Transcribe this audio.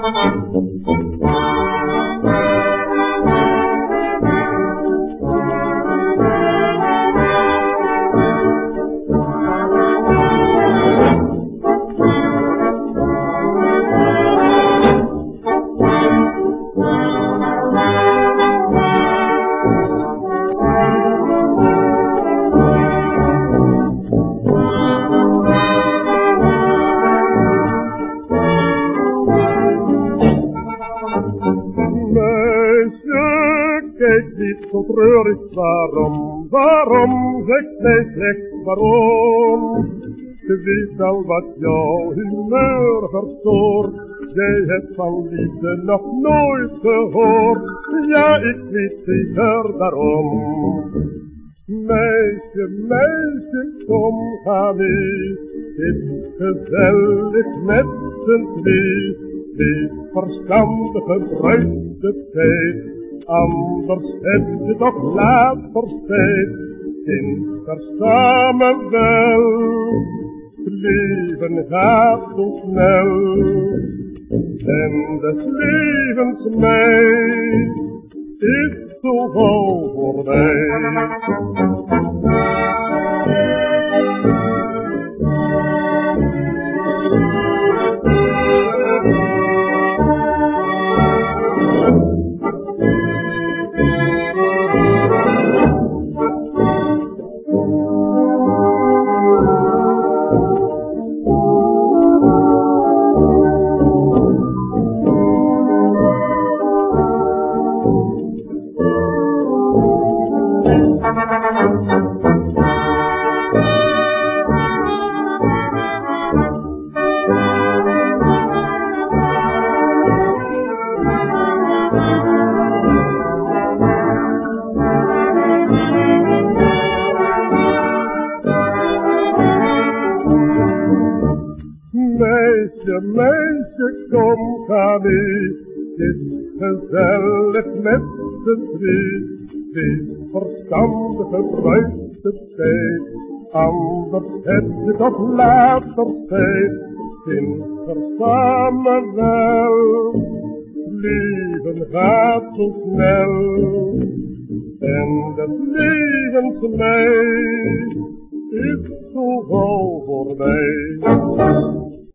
ポンポンだ! Kijk niet zo treurig, waarom, waarom, zegt mij slechts waarom. Je weet wel wat jouw humeur verstoort, jij hebt van liefde nog nooit gehoord, ja ik weet zeker daarom. Meisje, meisje, kom, ga mee, is gezellig met z'n twee, wees verstandig, gebruik de tijd, anders heb je toch later tijd. Kind, daar samen wel, het leven gaat zo snel. En des levens meid is zo gauw voorbij. Μείνε μείνε κοντά. Is gezellig met z'n twee. Wees verstandig, gebruik de tijd. Anders heb je toch later tijd. Kind, er samen wel. Leven gaat zo snel. En het levensmeid is zo gauw voorbij.